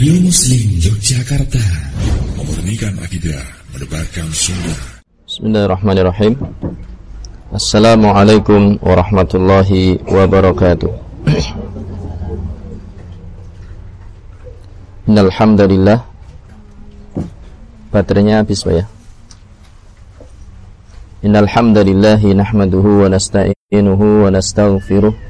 Radio Muslim Yogyakarta. Memurnikan akidah Mendebarkan sunnah. Bismillahirrahmanirrahim. Assalamualaikum warahmatullahi wabarakatuh. Innalhamdulillah. Baterainya habis Pak ya? Innalhamdulillahi nahmaduhu wa nasta'inuhu wa nastaghfiruh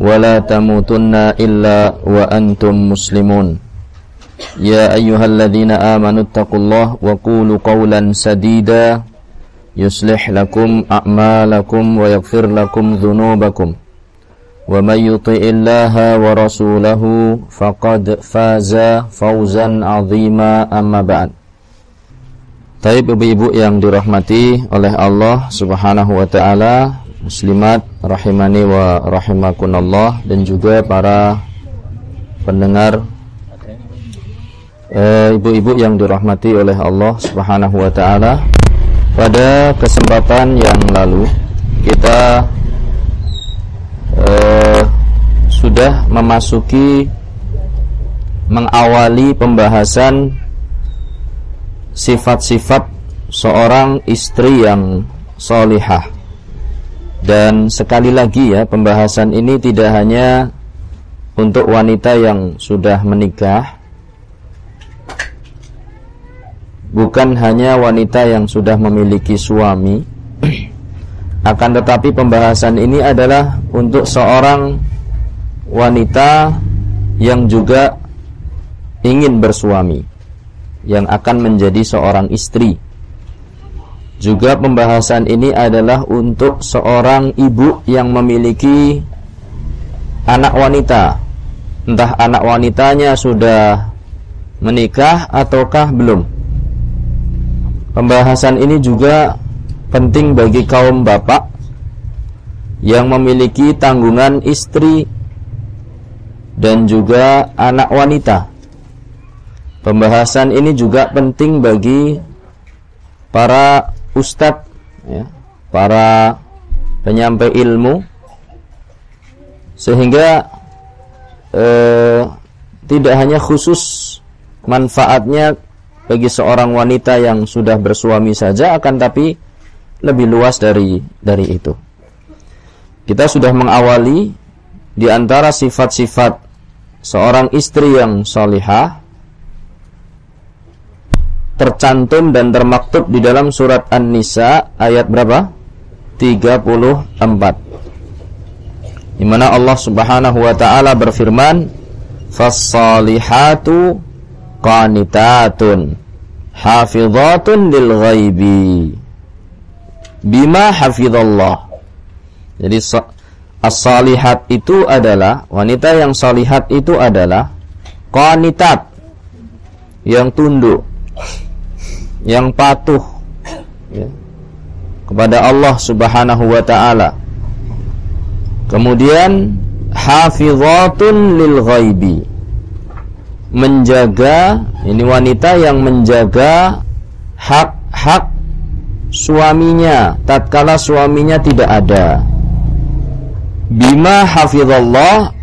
ولا تموتن إلا وأنتم مسلمون يا أيها الذين آمنوا اتقوا الله وقولوا قولا سديدا يصلح لكم أعمالكم ويغفر لكم ذنوبكم ومن يطع الله ورسوله فقد فاز فوزا عظيما أما بعد Taib ibu-ibu yang dirahmati oleh Allah Subhanahu wa taala, muslimat rahimani wa rahimakunallah dan juga para pendengar eh, ibu-ibu yang dirahmati oleh Allah Subhanahu wa taala. Pada kesempatan yang lalu kita uh, sudah memasuki mengawali pembahasan sifat-sifat seorang istri yang solihah dan sekali lagi ya pembahasan ini tidak hanya untuk wanita yang sudah menikah Bukan hanya wanita yang sudah memiliki suami Akan tetapi pembahasan ini adalah untuk seorang wanita yang juga ingin bersuami Yang akan menjadi seorang istri juga pembahasan ini adalah untuk seorang ibu yang memiliki anak wanita. Entah anak wanitanya sudah menikah ataukah belum. Pembahasan ini juga penting bagi kaum bapak yang memiliki tanggungan istri dan juga anak wanita. Pembahasan ini juga penting bagi para ustadz, ya, para penyampai ilmu, sehingga eh, tidak hanya khusus manfaatnya bagi seorang wanita yang sudah bersuami saja, akan tapi lebih luas dari dari itu. Kita sudah mengawali di antara sifat-sifat seorang istri yang salihah tercantum dan termaktub di dalam surat An-Nisa ayat berapa? 34. Di mana Allah Subhanahu wa taala berfirman, "Fas-salihatu qanitatun hafizatun lil ghaibi bima hafizallah." Jadi as-salihat itu adalah wanita yang salihat itu adalah qanitat yang tunduk yang patuh ya, kepada Allah Subhanahu wa taala. Kemudian hafizatun lil ghaibi. Menjaga ini wanita yang menjaga hak-hak suaminya tatkala suaminya tidak ada. Bima hafizallah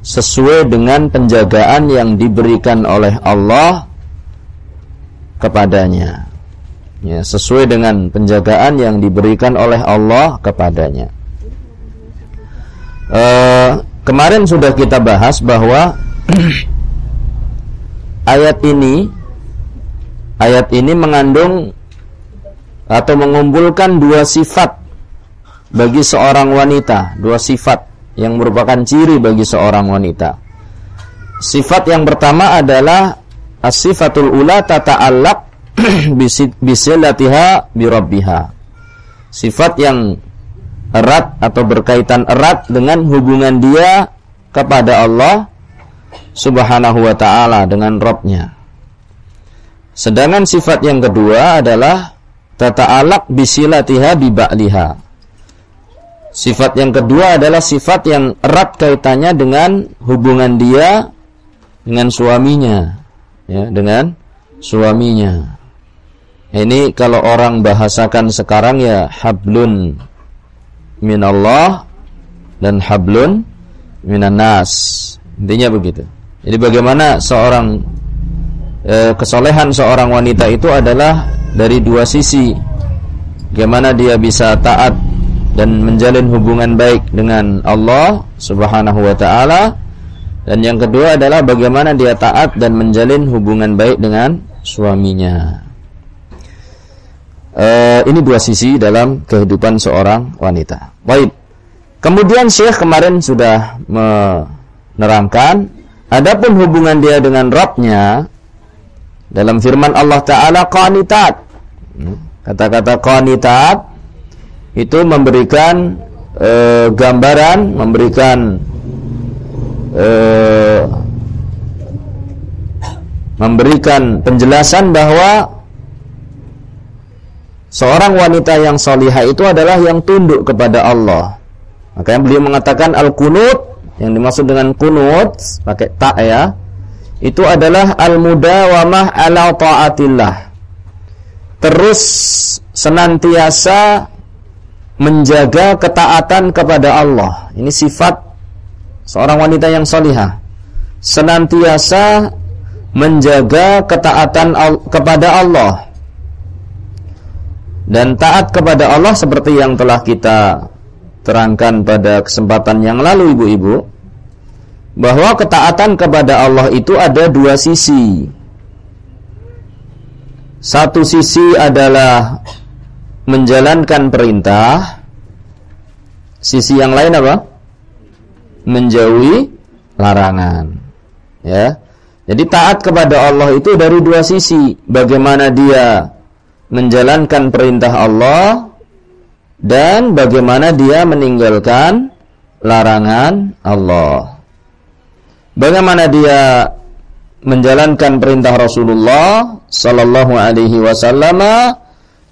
sesuai dengan penjagaan yang diberikan oleh Allah kepadanya. Ya, sesuai dengan penjagaan yang diberikan oleh Allah kepadanya. E, kemarin sudah kita bahas bahwa ayat ini ayat ini mengandung atau mengumpulkan dua sifat bagi seorang wanita. Dua sifat yang merupakan ciri bagi seorang wanita. Sifat yang pertama adalah as-sifatul ula tata'allaq bisilatiha birabbiha. Sifat yang erat atau berkaitan erat dengan hubungan dia kepada Allah Subhanahu wa taala dengan Robnya. Sedangkan sifat yang kedua adalah tata'alaq bisilatiha bi ba'liha. Sifat yang kedua adalah sifat yang erat kaitannya dengan hubungan dia dengan suaminya, ya, dengan suaminya. Ini kalau orang bahasakan sekarang ya hablun minallah dan hablun minan nas. Intinya begitu. Jadi bagaimana seorang e, kesolehan seorang wanita itu adalah dari dua sisi. Bagaimana dia bisa taat dan menjalin hubungan baik dengan Allah Subhanahu wa taala dan yang kedua adalah bagaimana dia taat dan menjalin hubungan baik dengan suaminya. E, ini dua sisi dalam kehidupan seorang wanita. Baik. Kemudian Syekh kemarin sudah menerangkan Adapun hubungan dia dengan Rabbnya dalam firman Allah Taala qanitat. Kata-kata qanitat itu memberikan e, gambaran, memberikan e, memberikan penjelasan bahwa seorang wanita yang solihah itu adalah yang tunduk kepada Allah. Makanya beliau mengatakan al-qunut yang dimaksud dengan kunut pakai tak ya itu adalah al-mudawamah ala taatillah terus senantiasa menjaga ketaatan kepada Allah ini sifat seorang wanita yang solihah senantiasa menjaga ketaatan kepada Allah dan taat kepada Allah seperti yang telah kita terangkan pada kesempatan yang lalu ibu-ibu bahwa ketaatan kepada Allah itu ada dua sisi. Satu sisi adalah menjalankan perintah, sisi yang lain apa? Menjauhi larangan. Ya. Jadi taat kepada Allah itu dari dua sisi. Bagaimana dia menjalankan perintah Allah dan bagaimana dia meninggalkan larangan Allah. Bagaimana dia menjalankan perintah Rasulullah sallallahu alaihi wasallam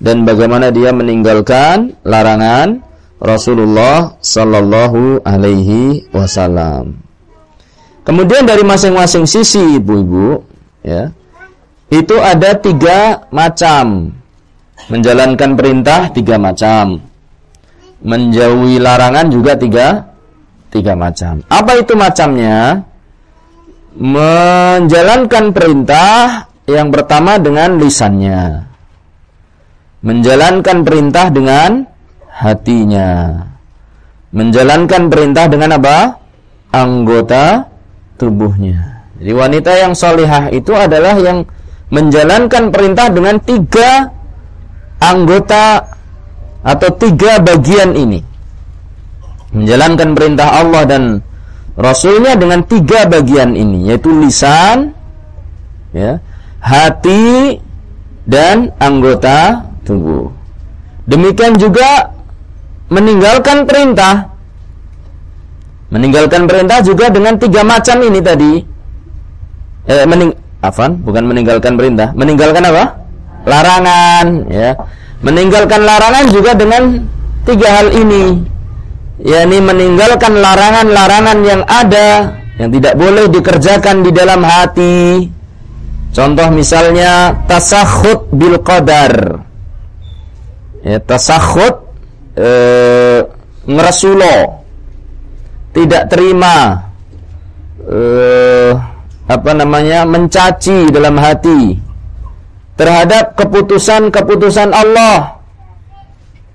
dan bagaimana dia meninggalkan larangan Rasulullah sallallahu alaihi wasallam. Kemudian dari masing-masing sisi ibu-ibu ya, itu ada tiga macam menjalankan perintah tiga macam menjauhi larangan juga tiga tiga macam. Apa itu macamnya? Menjalankan perintah yang pertama dengan lisannya. Menjalankan perintah dengan hatinya. Menjalankan perintah dengan apa? Anggota tubuhnya. Jadi wanita yang solihah itu adalah yang menjalankan perintah dengan tiga anggota atau tiga bagian ini menjalankan perintah Allah dan Rasulnya dengan tiga bagian ini yaitu lisan ya hati dan anggota tubuh demikian juga meninggalkan perintah meninggalkan perintah juga dengan tiga macam ini tadi eh, mening afan bukan meninggalkan perintah meninggalkan apa larangan ya Meninggalkan larangan juga dengan tiga hal ini. yakni meninggalkan larangan-larangan yang ada yang tidak boleh dikerjakan di dalam hati. Contoh misalnya tasakhut bil qadar. Ya, tasakhut eh, ngeresulo. Tidak terima eh, apa namanya? mencaci dalam hati terhadap keputusan-keputusan Allah.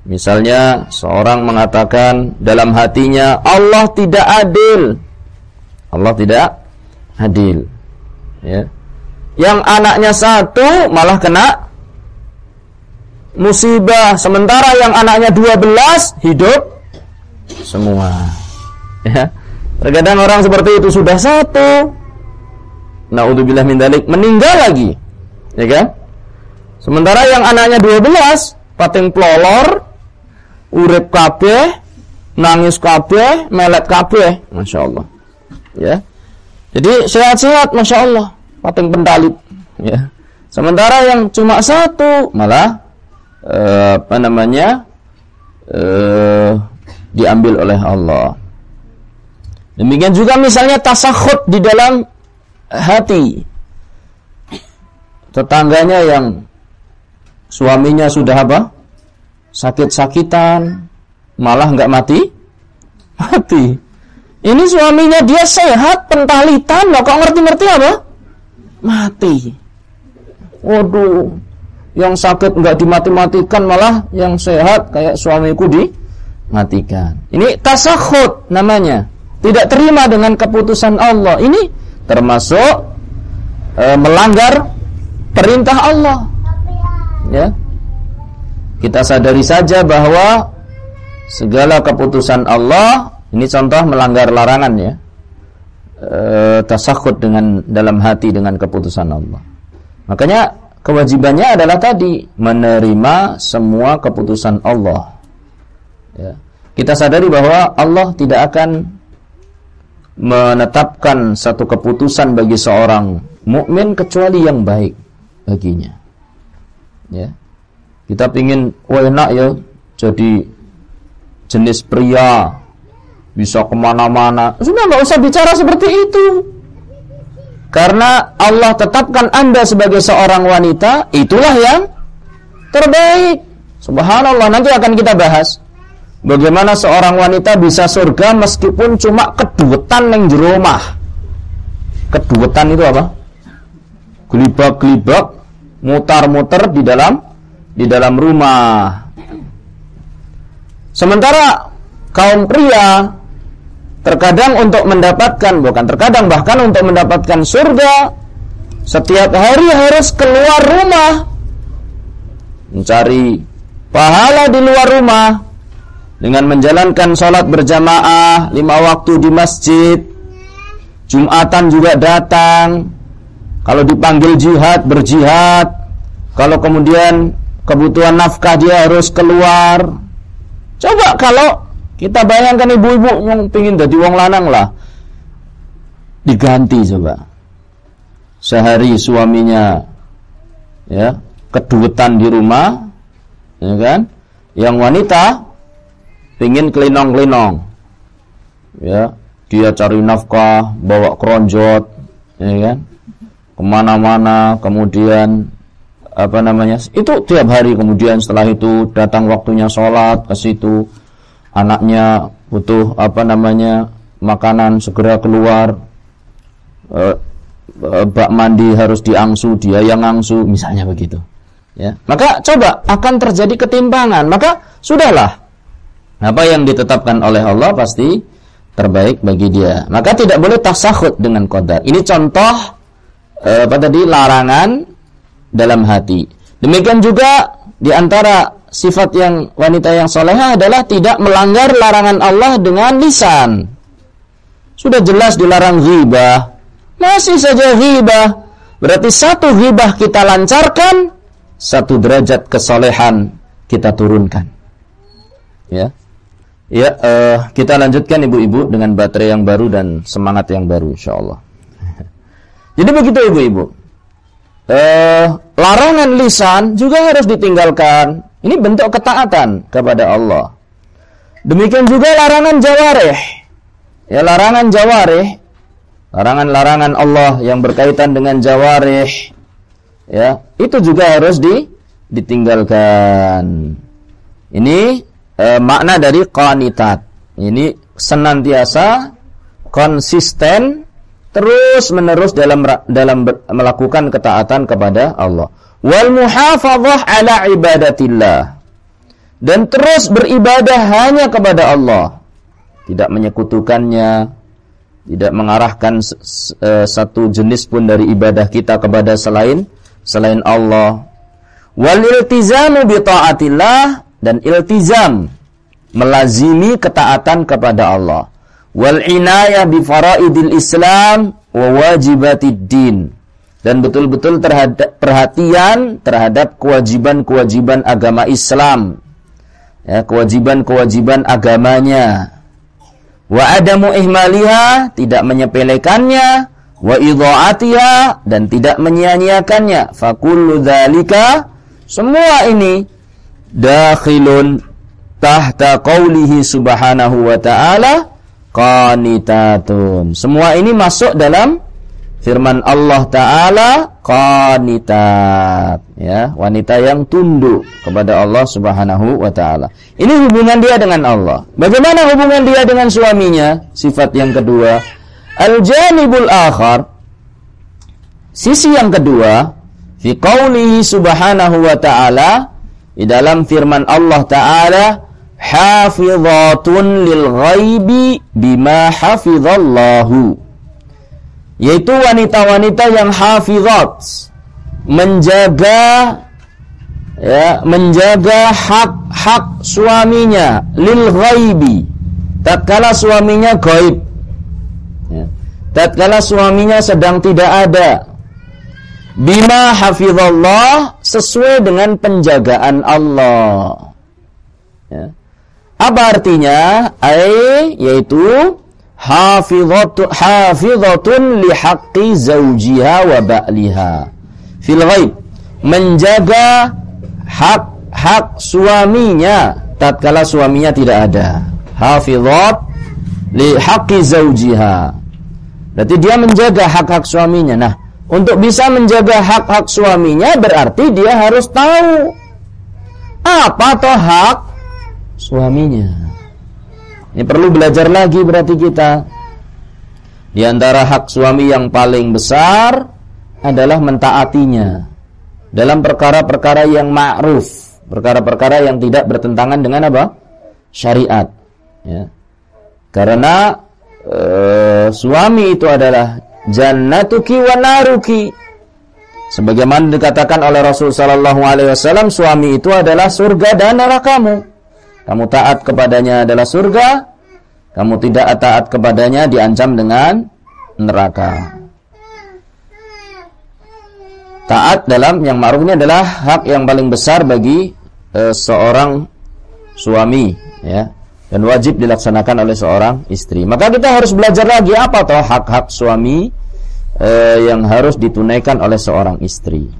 Misalnya seorang mengatakan dalam hatinya Allah tidak adil. Allah tidak adil. Ya. Yang anaknya satu malah kena musibah sementara yang anaknya dua belas hidup semua. Ya. Terkadang orang seperti itu sudah satu. Naudzubillah min dalik meninggal lagi. Ya kan? Sementara yang anaknya 12 pating pelolor, urip kabeh, nangis kabeh, melet kabeh, Masya Allah. Ya. Jadi sehat-sehat, masya Allah, pating pendalit. Ya. Sementara yang cuma satu malah eh, apa namanya eh, diambil oleh Allah. Demikian juga misalnya tasakhut di dalam hati. Tetangganya yang suaminya sudah apa? Sakit-sakitan, malah nggak mati? Mati. Ini suaminya dia sehat, pentalitan, kok ngerti-ngerti apa? Mati. Waduh, yang sakit nggak dimati-matikan malah yang sehat kayak suamiku dimatikan. Ini tasakhut namanya. Tidak terima dengan keputusan Allah. Ini termasuk e, melanggar perintah Allah. Ya. Kita sadari saja bahwa segala keputusan Allah ini contoh melanggar larangan ya. E, tasakhut dengan dalam hati dengan keputusan Allah. Makanya kewajibannya adalah tadi menerima semua keputusan Allah. Ya. Kita sadari bahwa Allah tidak akan menetapkan satu keputusan bagi seorang mukmin kecuali yang baik baginya. Ya. Kita ingin oh enak ya jadi jenis pria bisa ke mana-mana. Sudah nggak usah bicara seperti itu. Karena Allah tetapkan Anda sebagai seorang wanita, itulah yang terbaik. Subhanallah, nanti akan kita bahas. Bagaimana seorang wanita bisa surga meskipun cuma keduwetan yang di rumah. Keduwetan itu apa? Gelibak-gelibak, mutar-mutar di dalam di dalam rumah. Sementara kaum pria Terkadang untuk mendapatkan, bukan terkadang bahkan untuk mendapatkan surga, setiap hari harus keluar rumah. Mencari pahala di luar rumah dengan menjalankan sholat berjamaah lima waktu di masjid. Jumatan juga datang. Kalau dipanggil jihad, berjihad. Kalau kemudian kebutuhan nafkah dia harus keluar. Coba kalau kita bayangkan ibu-ibu yang pingin jadi wong lanang lah. Diganti coba. Sehari suaminya ya, keduwetan di rumah, ya kan? Yang wanita pingin kelinong-kelinong. Ya, dia cari nafkah, bawa keronjot, ya kan? Ke mana-mana, kemudian apa namanya? Itu tiap hari kemudian setelah itu datang waktunya sholat ke situ anaknya butuh apa namanya makanan segera keluar. E, bak mandi harus diangsu dia yang angsu misalnya begitu. Ya. Maka coba akan terjadi ketimpangan. Maka sudahlah. Apa yang ditetapkan oleh Allah pasti terbaik bagi dia. Maka tidak boleh tasahud dengan qadar. Ini contoh e, apa tadi larangan dalam hati. Demikian juga di antara sifat yang wanita yang soleha adalah tidak melanggar larangan Allah dengan lisan. Sudah jelas dilarang ghibah. Masih saja ghibah. Berarti satu ghibah kita lancarkan, satu derajat kesolehan kita turunkan. Ya. Ya, uh, kita lanjutkan ibu-ibu dengan baterai yang baru dan semangat yang baru insyaallah. Jadi begitu ibu-ibu. Uh, larangan lisan juga harus ditinggalkan ini bentuk ketaatan kepada Allah. Demikian juga larangan jawareh. Ya larangan jawareh, larangan-larangan Allah yang berkaitan dengan jawareh. Ya, itu juga harus di, ditinggalkan. Ini e, makna dari qanitat. Ini senantiasa konsisten terus menerus dalam dalam melakukan ketaatan kepada Allah. Wal muhafadzah ala ibadatillah. Dan terus beribadah hanya kepada Allah. Tidak menyekutukannya tidak mengarahkan e, satu jenis pun dari ibadah kita kepada selain selain Allah. Wal iltizamu bi taatillah dan iltizam melazimi ketaatan kepada Allah wal inayah bi faraidil Islam wa wajibatid din. Dan betul-betul terhadap perhatian terhadap kewajiban-kewajiban agama Islam. Ya kewajiban-kewajiban agamanya. Wa adamu ihmaliha tidak menyepelekannya. Wa idha'atiha dan tidak menyia-nyiakannya. Fakullu dzalika semua ini dakhilun tahta qaulihi subhanahu wa ta'ala qanitatun. Semua ini masuk dalam firman Allah taala qanitat ya, wanita yang tunduk kepada Allah Subhanahu wa taala. Ini hubungan dia dengan Allah. Bagaimana hubungan dia dengan suaminya? Sifat yang kedua, al-janibul akhar sisi yang kedua fi qaulihi subhanahu wa ta'ala di dalam firman Allah taala hafizatun lil ghaibi bima hafizallahu yaitu wanita-wanita yang hafizat. Menjaga ya menjaga hak-hak suaminya. Lil ghaibi. Tatkala suaminya gaib. Ya. tatkala suaminya sedang tidak ada. Bima hafizallah sesuai dengan penjagaan Allah. Ya. Apa artinya? Ai yaitu hafizatu hafizatun haqqi zawjiha wa ba'liha. Fil ghaib. Menjaga hak-hak suaminya. Tatkala suaminya tidak ada. Hafizat li haqqi zawjiha. Berarti dia menjaga hak-hak suaminya. Nah untuk bisa menjaga hak-hak suaminya berarti dia harus tahu apa toh hak suaminya. Ini perlu belajar lagi berarti kita. Di antara hak suami yang paling besar adalah mentaatinya dalam perkara-perkara yang ma'ruf, perkara-perkara yang tidak bertentangan dengan apa? syariat. Ya. Karena e, suami itu adalah jannatuki wa naruki. Sebagaimana dikatakan oleh Rasul sallallahu alaihi wasallam, suami itu adalah surga dan nerakamu. Kamu taat kepadanya adalah surga, kamu tidak taat kepadanya diancam dengan neraka. Taat dalam yang ma'ruf ini adalah hak yang paling besar bagi e, seorang suami, ya, dan wajib dilaksanakan oleh seorang istri. Maka kita harus belajar lagi apa toh hak-hak suami e, yang harus ditunaikan oleh seorang istri.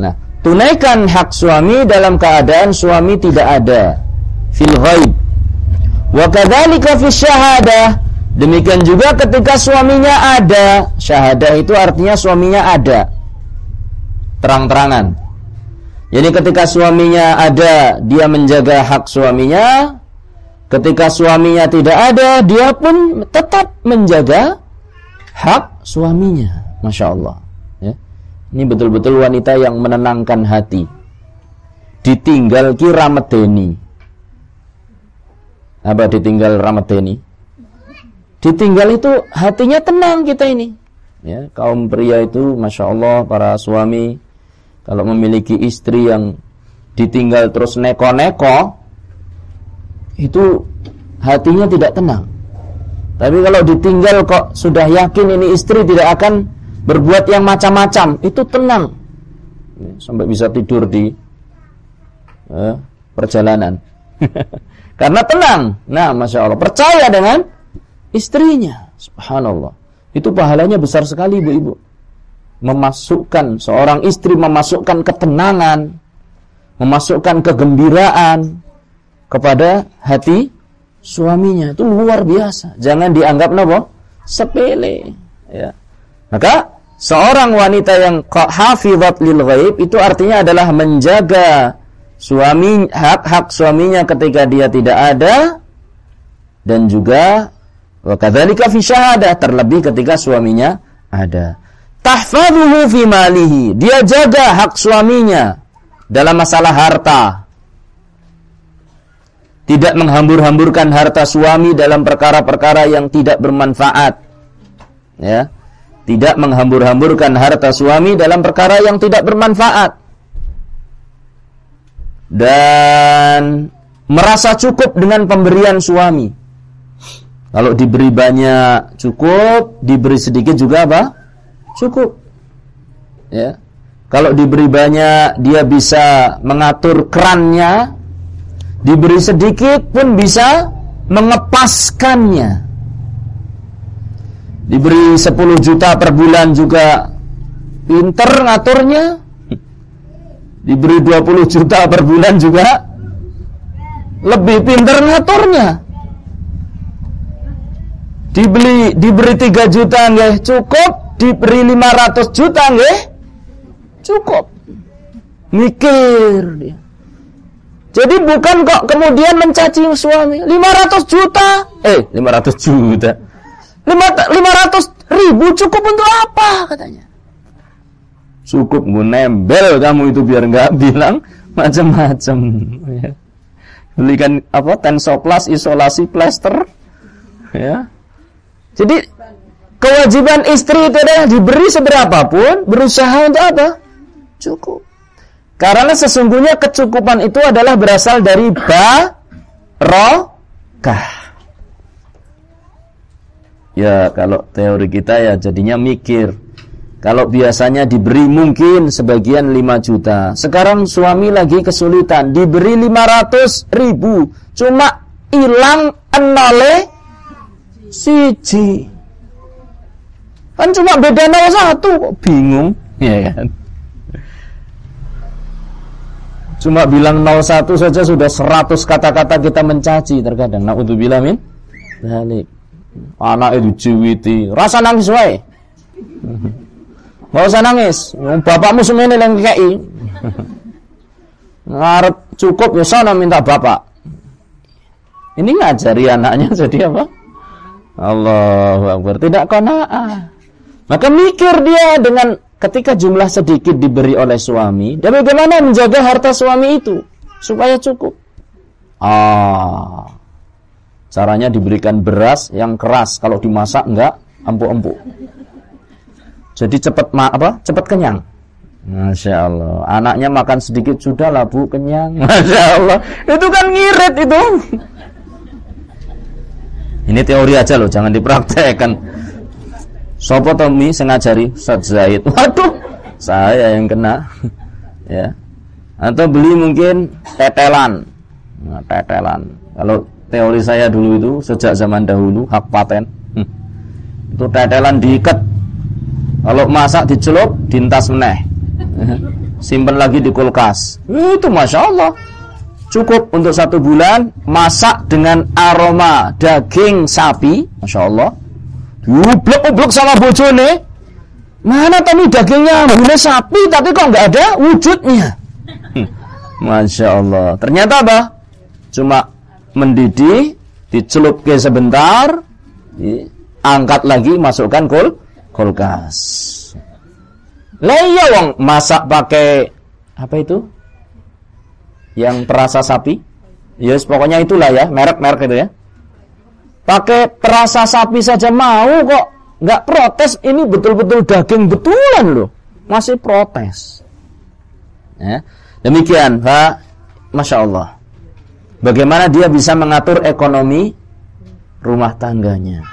Nah, tunaikan hak suami dalam keadaan suami tidak ada fil ghaib. Wa kadzalika fi syahadah. Demikian juga ketika suaminya ada. Syahadah itu artinya suaminya ada. Terang-terangan. Jadi ketika suaminya ada, dia menjaga hak suaminya. Ketika suaminya tidak ada, dia pun tetap menjaga hak suaminya. Masya Allah. Ya. Ini betul-betul wanita yang menenangkan hati. Ditinggal kira medeni apa ditinggal Ramadhani? Ditinggal itu hatinya tenang kita ini. Ya kaum pria itu masya Allah para suami kalau memiliki istri yang ditinggal terus neko-neko itu hatinya tidak tenang. Tapi kalau ditinggal kok sudah yakin ini istri tidak akan berbuat yang macam-macam itu tenang. Ya, sampai bisa tidur di eh, perjalanan Karena tenang. Nah, Masya Allah. Percaya dengan istrinya. Subhanallah. Itu pahalanya besar sekali ibu-ibu. Memasukkan, seorang istri memasukkan ketenangan. Memasukkan kegembiraan kepada hati suaminya. Itu luar biasa. Jangan dianggap apa? Sepele. Ya. Maka seorang wanita yang hafizat lil ghaib itu artinya adalah menjaga suami hak-hak suaminya ketika dia tidak ada dan juga wa kadzalika fi syahadah terlebih ketika suaminya ada. Tahfazuhu fi malihi. Dia jaga hak suaminya dalam masalah harta. Tidak menghambur-hamburkan harta suami dalam perkara-perkara yang tidak bermanfaat. Ya. Tidak menghambur-hamburkan harta suami dalam perkara yang tidak bermanfaat dan merasa cukup dengan pemberian suami. Kalau diberi banyak cukup, diberi sedikit juga apa? Cukup. Ya. Kalau diberi banyak dia bisa mengatur kerannya, diberi sedikit pun bisa mengepaskannya. diberi 10 juta per bulan juga pinter ngaturnya diberi 20 juta per bulan juga. Lebih pinter ngaturnya. Dibeli diberi 3 juta nggih cukup diberi 500 juta nggih cukup. Mikir dia. Jadi bukan kok kemudian mencaci suami. 500 juta. Eh 500 juta. 500 ribu cukup untuk apa katanya cukup nembel kamu itu biar nggak bilang macam-macam ya. belikan apa tensoplas isolasi plaster ya jadi kewajiban istri itu adalah diberi seberapapun, berusaha untuk apa? Cukup. Karena sesungguhnya kecukupan itu adalah berasal dari barokah. Ya, kalau teori kita ya jadinya mikir. Kalau biasanya diberi mungkin sebagian 5 juta. Sekarang suami lagi kesulitan, diberi 500 ribu. Cuma hilang enole siji. Kan cuma beda 01 kok bingung, ya kan? Cuma bilang 01 saja sudah 100 kata-kata kita mencaci terkadang. Nauzubillah min dzalik. Anak itu jiwiti, rasa nangis wae. Enggak usah nangis. Bapakmu semene yang kei. Ngarep cukup ya sana minta bapak. Ini ngajari anaknya jadi apa? Allahu Akbar. Tidak kona'ah. Maka mikir dia dengan ketika jumlah sedikit diberi oleh suami, dan bagaimana menjaga harta suami itu supaya cukup. Ah. Caranya diberikan beras yang keras, kalau dimasak enggak empuk-empuk. Jadi cepat apa? Cepat kenyang. Masya Allah Anaknya makan sedikit sudah lah bu kenyang Masya Allah Itu kan ngirit itu ini teori aja loh, jangan dipraktekkan. Sopo Tommy sengajari Ustaz Zaid. Waduh, saya yang kena. ya. Atau beli mungkin tetelan. Nah, tetelan. Kalau teori saya dulu itu sejak zaman dahulu hak paten. Itu tetelan diikat. Kalau masak dicelup, dintas meneh. Simpen lagi di kulkas. Itu masya Allah cukup untuk satu bulan masak dengan aroma daging sapi, masya Allah. Ublek-ublek sama bojone. Mana tadi dagingnya bule sapi tapi kok nggak ada wujudnya. Hmm. Masya Allah. Ternyata apa? Cuma mendidih, dicelup ke sebentar, angkat lagi, masukkan kul kulkas. Lah iya wong masak pakai apa itu? yang perasa sapi. Yes, pokoknya itulah ya, merek-merek itu ya. Pakai perasa sapi saja mau kok nggak protes ini betul-betul daging betulan loh. Masih protes. Ya. Demikian, Pak. Masya Allah. Bagaimana dia bisa mengatur ekonomi rumah tangganya.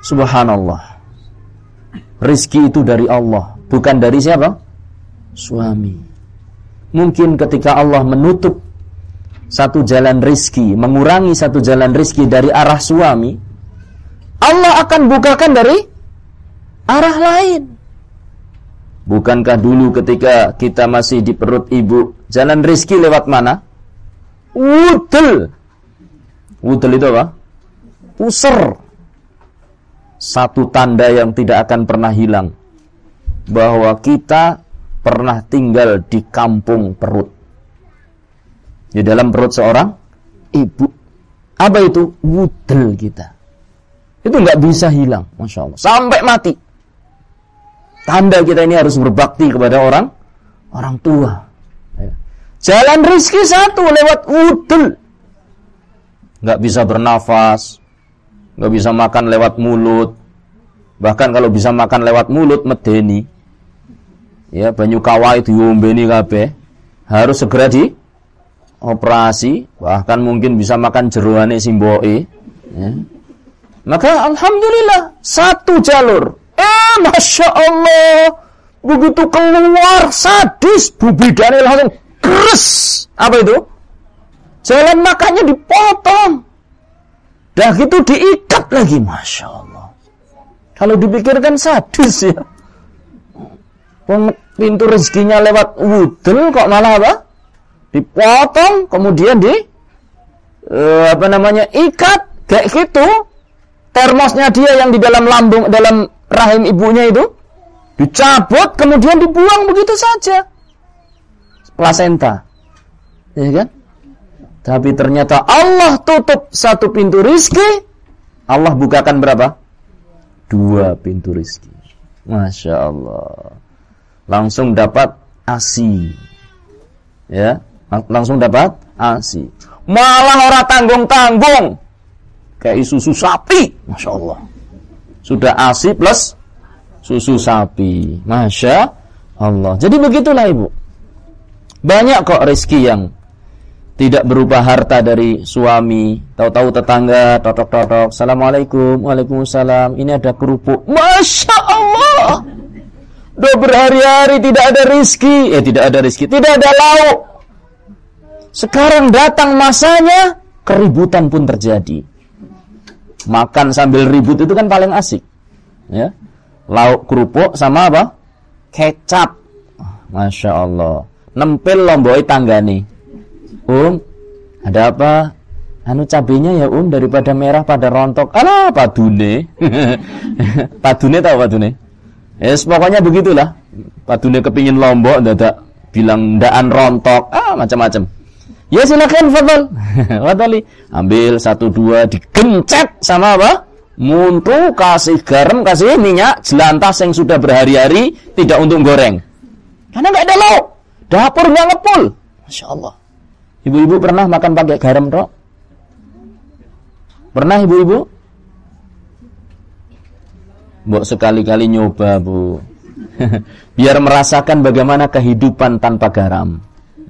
Subhanallah. Rizki itu dari Allah, bukan dari siapa? Suami. Mungkin ketika Allah menutup satu jalan rizki, mengurangi satu jalan rizki dari arah suami, Allah akan bukakan dari arah lain. Bukankah dulu ketika kita masih di perut ibu, jalan rizki lewat mana? Wudel. Wudel itu apa? Puser. Satu tanda yang tidak akan pernah hilang. Bahwa kita pernah tinggal di kampung perut. Di dalam perut seorang ibu. Apa itu? Wudel kita. Itu nggak bisa hilang, masya Allah. Sampai mati. Tanda kita ini harus berbakti kepada orang orang tua. Ya. Jalan rizki satu lewat wudel. Nggak bisa bernafas, nggak bisa makan lewat mulut. Bahkan kalau bisa makan lewat mulut, medeni. Ya banyu kawah itu diombeni kabeh. Harus segera di operasi. Bahkan mungkin bisa makan jeruane simboe ya. maka alhamdulillah satu jalur. Eh masya Allah begitu keluar sadis. Bubidane langsung keres. Apa itu? Jalan makannya dipotong dah itu diikat lagi masya Allah Kalau dipikirkan sadis ya. Pintu rezekinya lewat wudel kok malah apa? Dipotong kemudian di uh, apa namanya ikat kayak gitu. Termosnya dia yang di dalam lambung dalam rahim ibunya itu dicabut kemudian dibuang begitu saja. Plasenta. Ya kan? Tapi ternyata Allah tutup satu pintu rizki, Allah bukakan berapa? Dua pintu rizki. Masya Allah. Langsung dapat asi. Ya, langsung dapat asi. Malah orang tanggung-tanggung. Kayak susu sapi. Masya Allah. Sudah asi plus susu sapi. Masya Allah. Jadi begitulah ibu. Banyak kok rezeki yang tidak berupa harta dari suami, tahu-tahu tetangga totok-totok, assalamualaikum, waalaikumsalam, ini ada kerupuk, masya Allah, udah berhari-hari tidak ada rizki, eh tidak ada rizki, tidak ada lauk. Sekarang datang masanya, keributan pun terjadi. Makan sambil ribut itu kan paling asik, ya. Lauk kerupuk sama apa? Kecap, masya Allah. Nempel lomboi tangga nih Um, ada apa? Anu cabenya ya Um daripada merah pada rontok. Alah padune. padune tahu padune? Yes, pokoknya begitulah. Padune kepingin lombok dadak bilang ndaan rontok. Ah macam-macam. Ya silakan Fadl. Fadli. Ambil satu dua digencet sama apa? Muntu kasih garam, kasih minyak, jelantas yang sudah berhari-hari tidak untuk goreng. Karena nggak ada lauk. Dapur nggak ngepul. Masya Allah. Ibu-ibu pernah makan pakai garam dok? Pernah ibu-ibu? Mbok sekali-kali nyoba bu Biar merasakan bagaimana kehidupan tanpa garam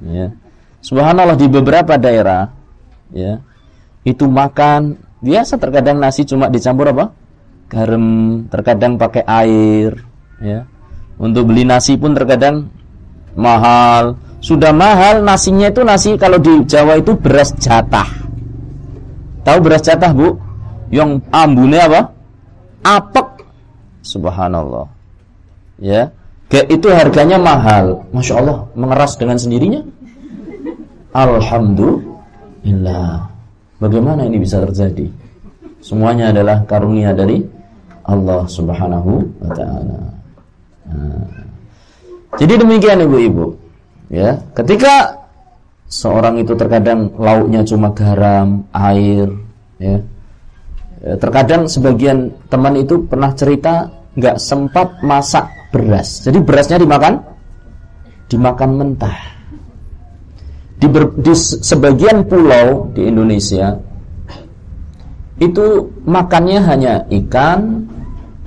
ya. Subhanallah di beberapa daerah ya Itu makan Biasa terkadang nasi cuma dicampur apa? Garam Terkadang pakai air ya. Untuk beli nasi pun terkadang Mahal sudah mahal nasinya itu nasi kalau di Jawa itu beras jatah. Tahu beras jatah, Bu? Yang ambune apa? Apek. Subhanallah. Ya. Kayak itu harganya mahal. Masya Allah, mengeras dengan sendirinya. Alhamdulillah. Bagaimana ini bisa terjadi? Semuanya adalah karunia dari Allah Subhanahu wa taala. Nah. Jadi demikian Ibu-ibu. Ya, ketika seorang itu terkadang lauknya cuma garam, air, ya. ya terkadang sebagian teman itu pernah cerita nggak sempat masak beras. Jadi berasnya dimakan dimakan mentah. Di, ber, di sebagian pulau di Indonesia itu makannya hanya ikan,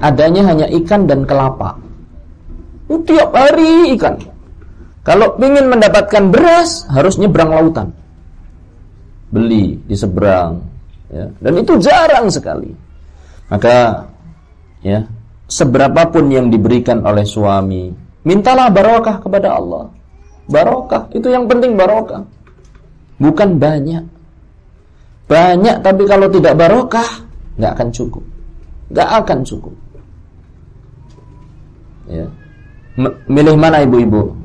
adanya hanya ikan dan kelapa. Tiap hari ikan. Kalau ingin mendapatkan beras harus nyebrang lautan. Beli di seberang ya. Dan itu jarang sekali. Maka ya, seberapapun yang diberikan oleh suami, mintalah barokah kepada Allah. Barokah itu yang penting barokah. Bukan banyak. Banyak tapi kalau tidak barokah nggak akan cukup. nggak akan cukup. Ya. Milih mana ibu-ibu?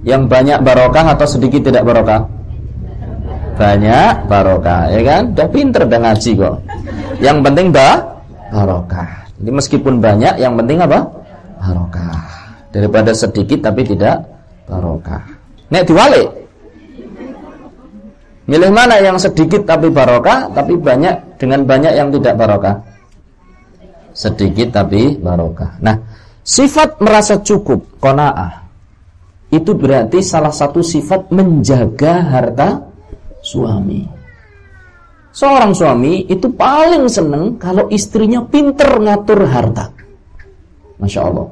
Yang banyak barokah atau sedikit tidak barokah? Banyak barokah, ya kan? Udah pinter udah ngaji kok. Yang penting bah barokah. Jadi meskipun banyak, yang penting apa? Barokah. Daripada sedikit tapi tidak barokah. Nek diwali. Milih mana yang sedikit tapi barokah, tapi banyak dengan banyak yang tidak barokah? Sedikit tapi barokah. Nah, sifat merasa cukup, kona'ah itu berarti salah satu sifat menjaga harta suami. Seorang suami itu paling seneng kalau istrinya pinter ngatur harta. Masya Allah.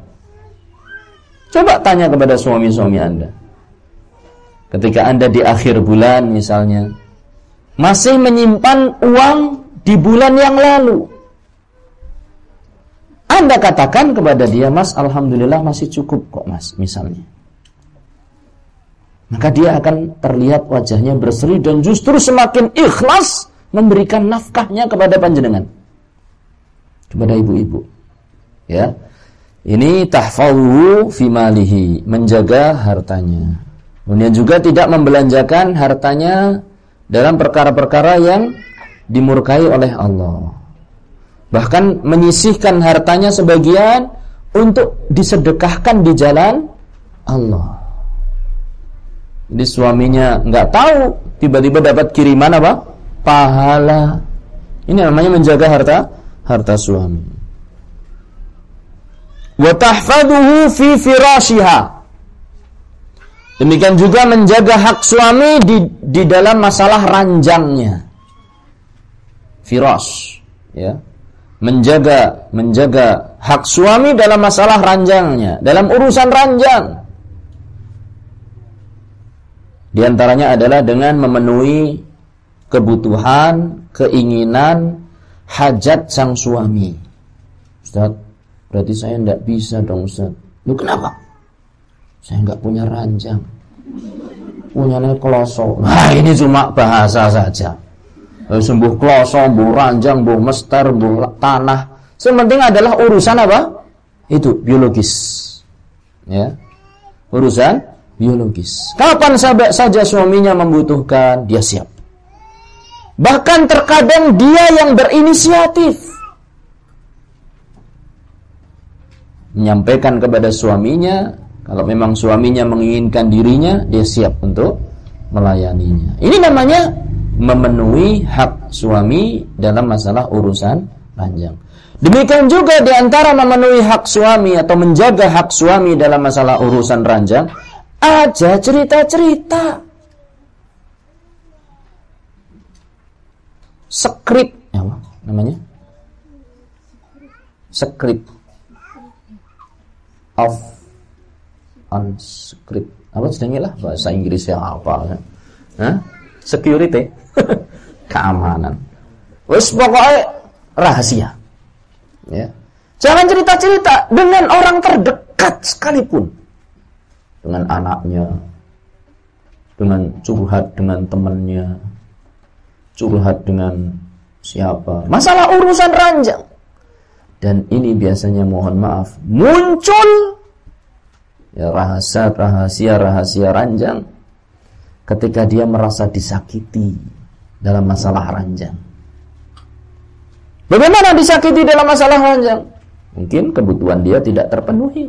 Coba tanya kepada suami-suami Anda. Ketika Anda di akhir bulan misalnya, masih menyimpan uang di bulan yang lalu. Anda katakan kepada dia, Mas, Alhamdulillah masih cukup kok Mas, misalnya maka dia akan terlihat wajahnya berseri dan justru semakin ikhlas memberikan nafkahnya kepada panjenengan kepada ibu-ibu Ya. Ini tahfawu fi malihi, menjaga hartanya. Kemudian juga tidak membelanjakan hartanya dalam perkara-perkara yang dimurkai oleh Allah. Bahkan menyisihkan hartanya sebagian untuk disedekahkan di jalan Allah. Jadi suaminya nggak tahu, tiba-tiba dapat kiriman apa? Pahala. Ini namanya menjaga harta harta suami wa tahfaduhu fi firashiha. Demikian juga menjaga hak suami di di dalam masalah ranjangnya. Firas, ya. Menjaga menjaga hak suami dalam masalah ranjangnya, dalam urusan ranjang. Di antaranya adalah dengan memenuhi kebutuhan, keinginan, hajat sang suami. Ustaz, Berarti saya tidak bisa dong Ustaz. Lu kenapa? Saya nggak punya ranjang. Punyanya kloso. Nah ini cuma bahasa saja. Eh, sembuh kloso, sembuh ranjang, sembuh mester, sembuh tanah. Sementing adalah urusan apa? Itu biologis. Ya. Urusan biologis. Kapan saja suaminya membutuhkan, dia siap. Bahkan terkadang dia yang berinisiatif. menyampaikan kepada suaminya kalau memang suaminya menginginkan dirinya dia siap untuk melayaninya ini namanya memenuhi hak suami dalam masalah urusan panjang demikian juga di antara memenuhi hak suami atau menjaga hak suami dalam masalah urusan ranjang aja cerita-cerita. Skrip ya, namanya? Skrip of unscript. Apa sedangnya lah? Bahasa Inggris yang apa? Hah? security. Keamanan. Wes pokoknya rahasia. Ya. Jangan cerita-cerita dengan orang terdekat sekalipun dengan anaknya dengan curhat dengan temannya curhat dengan siapa masalah urusan ranjang dan ini biasanya mohon maaf muncul ya rahasia rahasia rahasia ranjang ketika dia merasa disakiti dalam masalah ranjang. Bagaimana disakiti dalam masalah ranjang? Mungkin kebutuhan dia tidak terpenuhi.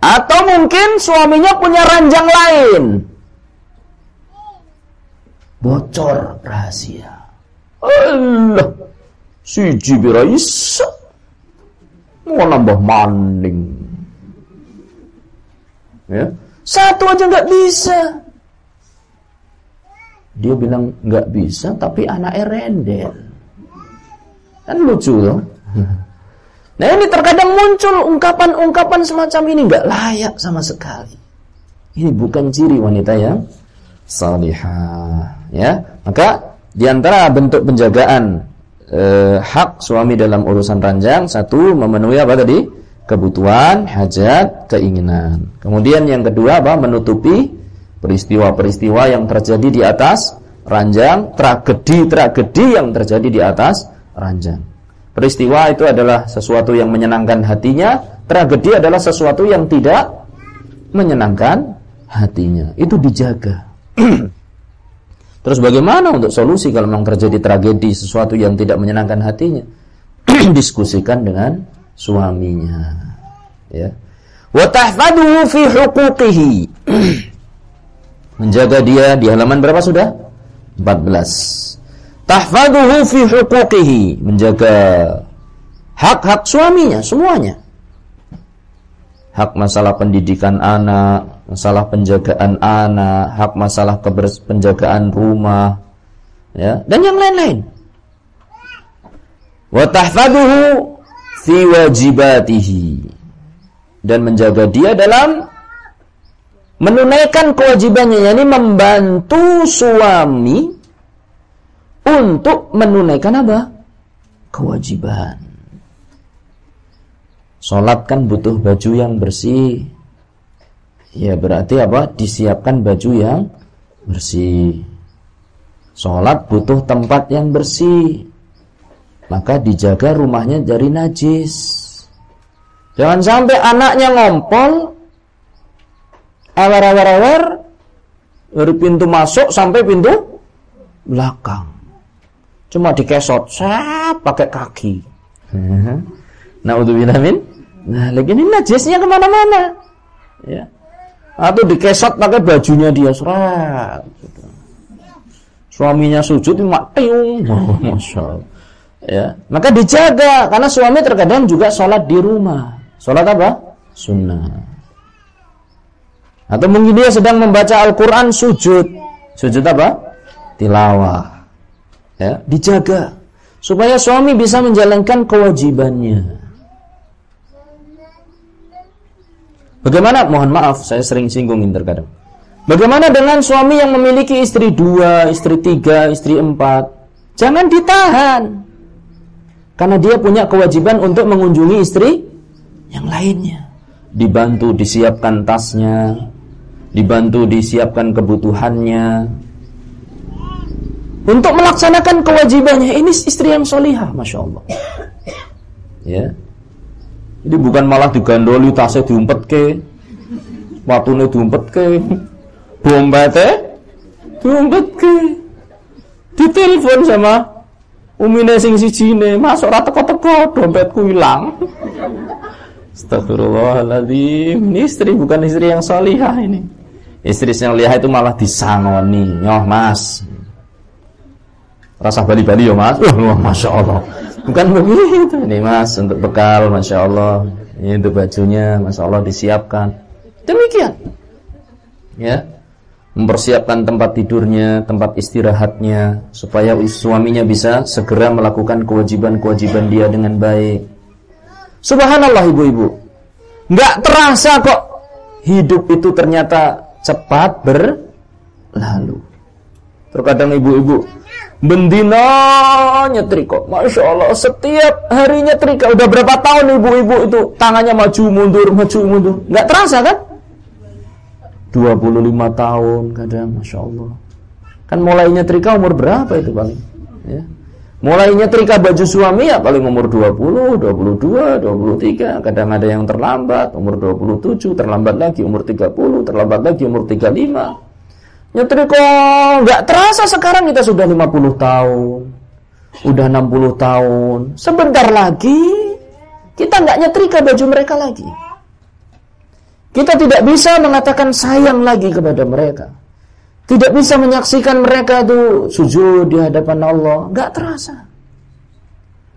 Atau mungkin suaminya punya ranjang lain. Bocor rahasia. Allah Siji bira isa. Mau nambah maning. Ya. Satu aja nggak bisa. Dia bilang nggak bisa, tapi anaknya rendel. Kan lucu loh. Nah ini terkadang muncul ungkapan-ungkapan semacam ini nggak layak sama sekali. Ini bukan ciri wanita yang salihah, ya. Maka di antara bentuk penjagaan eh, hak suami dalam urusan ranjang satu memenuhi apa tadi kebutuhan hajat keinginan kemudian yang kedua apa menutupi peristiwa-peristiwa yang terjadi di atas ranjang tragedi-tragedi yang terjadi di atas ranjang peristiwa itu adalah sesuatu yang menyenangkan hatinya tragedi adalah sesuatu yang tidak menyenangkan hatinya itu dijaga Terus bagaimana untuk solusi kalau memang terjadi tragedi sesuatu yang tidak menyenangkan hatinya? Diskusikan dengan suaminya. Ya. Wa tahfaduhu fi huquqihi. Menjaga dia di halaman berapa sudah? 14. Tahfaduhu fi huquqihi, menjaga hak-hak suaminya semuanya. Hak masalah pendidikan anak, masalah penjagaan anak, hak masalah penjagaan rumah, ya, dan yang lain-lain. Wa tahfaduhu fi wajibatihi dan menjaga dia dalam menunaikan kewajibannya yakni membantu suami untuk menunaikan apa? kewajiban. Salat kan butuh baju yang bersih, Ya berarti apa? Disiapkan baju yang bersih. Sholat butuh tempat yang bersih. maka dijaga rumahnya dari najis. Jangan sampai anaknya ngompol, awer-awer-awer, dari pintu masuk sampai pintu belakang. Cuma dikesot, saya pakai kaki. Nah, untuk min. Nah, lagi ini najisnya ke mana-mana. Ya. Atau dikesot pakai bajunya dia, serat. Suaminya sujud, mak tiung. Oh. Ya. Maka dijaga, karena suami terkadang juga sholat di rumah. Sholat apa? Sunnah. Atau mungkin dia sedang membaca Al-Quran sujud. Sujud apa? Tilawah. Ya, dijaga supaya suami bisa menjalankan kewajibannya. Bagaimana? Mohon maaf, saya sering singgungin terkadang. Bagaimana dengan suami yang memiliki istri dua, istri tiga, istri empat? Jangan ditahan. Karena dia punya kewajiban untuk mengunjungi istri yang lainnya. Dibantu disiapkan tasnya, dibantu disiapkan kebutuhannya. Untuk melaksanakan kewajibannya, ini istri yang solihah, Masya Allah. Ya, jadi bukan malah digandoli tasnya diumpet ke, watune diumpet ke, bombate diumpet ke, ditelepon sama umine sing sijine, masuk rata teko-teko, dompetku hilang. Astagfirullahaladzim, ini istri bukan istri yang salihah ini. Istri yang lihat itu malah disangoni, nyoh mas. Rasa bali-bali ya mas, wah masya Allah. Bukan begitu. Ini mas untuk bekal, masya Allah. Ini untuk bajunya, masya Allah disiapkan. Demikian. Ya, mempersiapkan tempat tidurnya, tempat istirahatnya, supaya suaminya bisa segera melakukan kewajiban-kewajiban dia dengan baik. Subhanallah ibu-ibu, nggak terasa kok hidup itu ternyata cepat berlalu. Terkadang ibu-ibu Bendina nyetrika. Masya Allah, setiap hari nyetrika. Udah berapa tahun ibu-ibu itu tangannya maju mundur, maju mundur. Nggak terasa kan? 25 tahun kadang, Masya Allah. Kan mulai nyetrika umur berapa itu paling? Ya. Mulai nyetrika baju suami ya paling umur 20, 22, 23. Kadang ada yang terlambat, umur 27, terlambat lagi umur 30, terlambat lagi umur 35. Nyetrika nggak terasa sekarang kita sudah 50 tahun. Udah 60 tahun. Sebentar lagi kita nggak nyetrika baju mereka lagi. Kita tidak bisa mengatakan sayang lagi kepada mereka. Tidak bisa menyaksikan mereka itu sujud di hadapan Allah. Nggak terasa.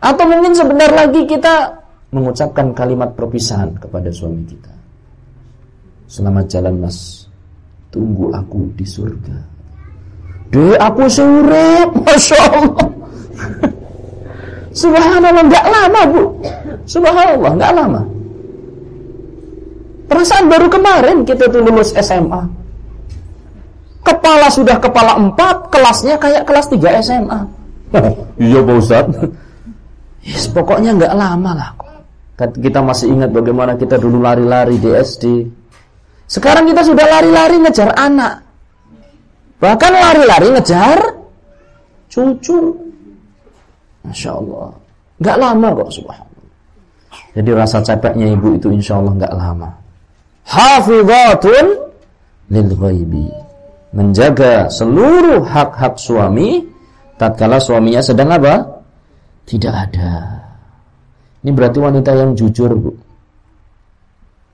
Atau mungkin sebentar lagi kita mengucapkan kalimat perpisahan kepada suami kita. Selamat jalan mas Tunggu aku di surga. Deh aku surip, masya Allah. Subhanallah, nggak lama bu. Subhanallah, nggak lama. Perasaan baru kemarin kita tuh lulus SMA. Kepala sudah kepala empat, kelasnya kayak kelas 3 SMA. iya Pak Ustaz. Yes, pokoknya nggak lama lah. Kita masih ingat bagaimana kita dulu lari-lari di SD sekarang kita sudah lari-lari ngejar anak. Bahkan lari-lari ngejar cucu. Masya Allah. Gak lama kok subhanallah. Jadi rasa capeknya ibu itu insya Allah gak lama. Hafidhatun lil ghaibi. Menjaga seluruh hak-hak suami tatkala suaminya sedang apa? Tidak ada. Ini berarti wanita yang jujur, Bu.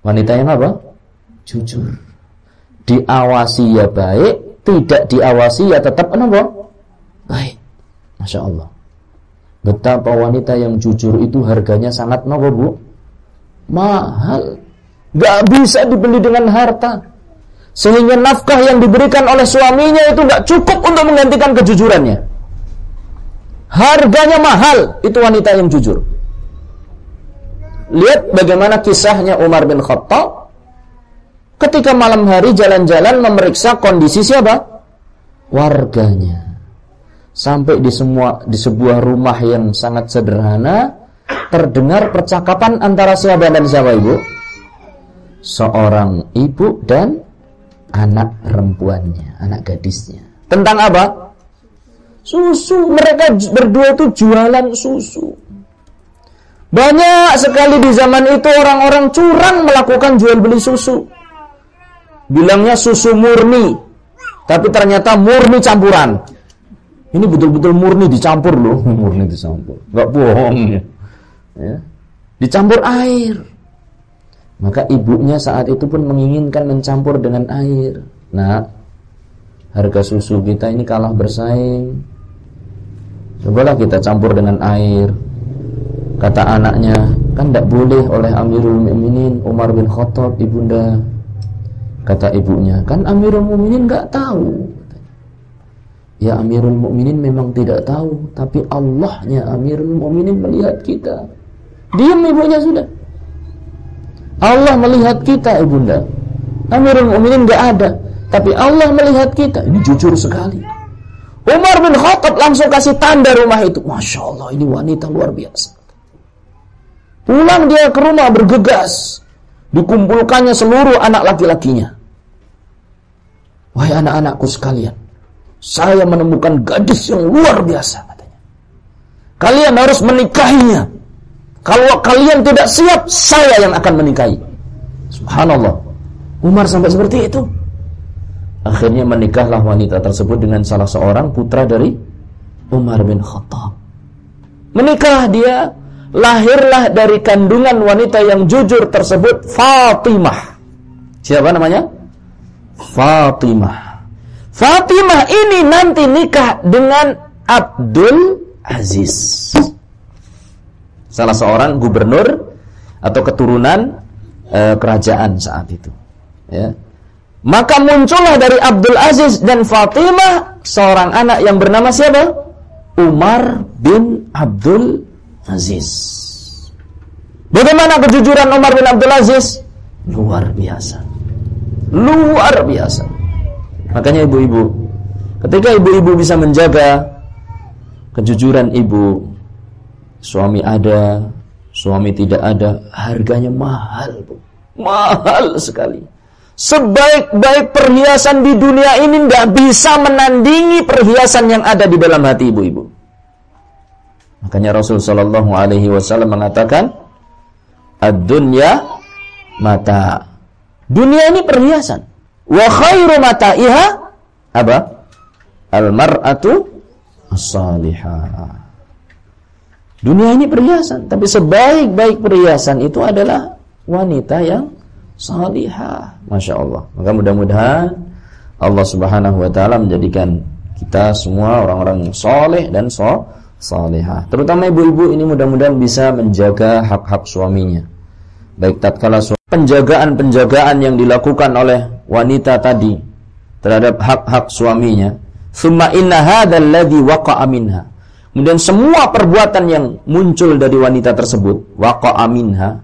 Wanita yang apa? Jujur. Diawasi ya baik, tidak diawasi ya tetap apa? Baik. Masya Allah. Betapa wanita yang jujur itu harganya sangat nopo bu? Mahal. Gak bisa dibeli dengan harta. Sehingga nafkah yang diberikan oleh suaminya itu gak cukup untuk menggantikan kejujurannya. Harganya mahal, itu wanita yang jujur. Lihat bagaimana kisahnya Umar bin Khattab ketika malam hari jalan-jalan memeriksa kondisi siapa? Warganya. Sampai di semua di sebuah rumah yang sangat sederhana terdengar percakapan antara siapa dan siapa ibu? Seorang ibu dan anak perempuannya, anak gadisnya. Tentang apa? Susu, mereka berdua itu jualan susu. Banyak sekali di zaman itu orang-orang curang melakukan jual beli susu. Bilangnya susu murni, tapi ternyata murni campuran. Ini betul-betul murni dicampur loh, murni dicampur. Gak bohong ya. ya. Dicampur air. Maka ibunya saat itu pun menginginkan mencampur dengan air. Nah, harga susu kita ini kalah bersaing. Cobalah kita campur dengan air Kata anaknya, kan tidak boleh oleh Amirul Mukminin Umar bin Khattab ibunda. Kata ibunya, kan Amirul Mukminin nggak tahu. Ya Amirul Mukminin memang tidak tahu, tapi Allahnya Amirul Mukminin melihat kita. Diam ibunya sudah. Allah melihat kita ibunda. Amirul Mukminin nggak ada, tapi Allah melihat kita. Ini jujur sekali. Umar bin Khattab langsung kasih tanda rumah itu. Masya Allah, ini wanita luar biasa. Pulang dia ke rumah bergegas. Dikumpulkannya seluruh anak laki-lakinya. Wahai anak-anakku sekalian. Saya menemukan gadis yang luar biasa katanya. Kalian harus menikahinya. Kalau kalian tidak siap, saya yang akan menikahi. Subhanallah. Umar sampai seperti itu. Akhirnya menikahlah wanita tersebut dengan salah seorang putra dari Umar bin Khattab. Menikah dia lahirlah dari kandungan wanita yang jujur tersebut Fatimah. Siapa namanya? Fatimah. Fatimah ini nanti nikah dengan Abdul Aziz. Salah seorang gubernur atau keturunan e, kerajaan saat itu. Ya. Maka muncullah dari Abdul Aziz dan Fatimah seorang anak yang bernama siapa? Umar bin Abdul Aziz. Bagaimana kejujuran Umar bin Abdul Aziz? Luar biasa. Luar biasa. Makanya ibu-ibu, ketika ibu-ibu bisa menjaga kejujuran ibu, suami ada, suami tidak ada, harganya mahal, Bu. Mahal sekali. Sebaik-baik perhiasan di dunia ini tidak bisa menandingi perhiasan yang ada di dalam hati ibu-ibu. Makanya Rasul Shallallahu Alaihi Wasallam mengatakan, ad-dunya mata. Dunia ini perhiasan. Wa khairu iha apa? Al-mar'atu as-salihah. Dunia ini perhiasan, tapi sebaik-baik perhiasan itu adalah wanita yang salihah. Masya Allah. Maka mudah-mudahan Allah Subhanahu Wa Taala menjadikan kita semua orang-orang yang soleh dan so salihah. Terutama ibu-ibu ini mudah-mudahan bisa menjaga hak-hak suaminya. Baik tatkala penjagaan-penjagaan yang dilakukan oleh wanita tadi terhadap hak-hak suaminya. Summa inna hadzal ladzi waqa'a minha. Kemudian semua perbuatan yang muncul dari wanita tersebut waqa'a minha.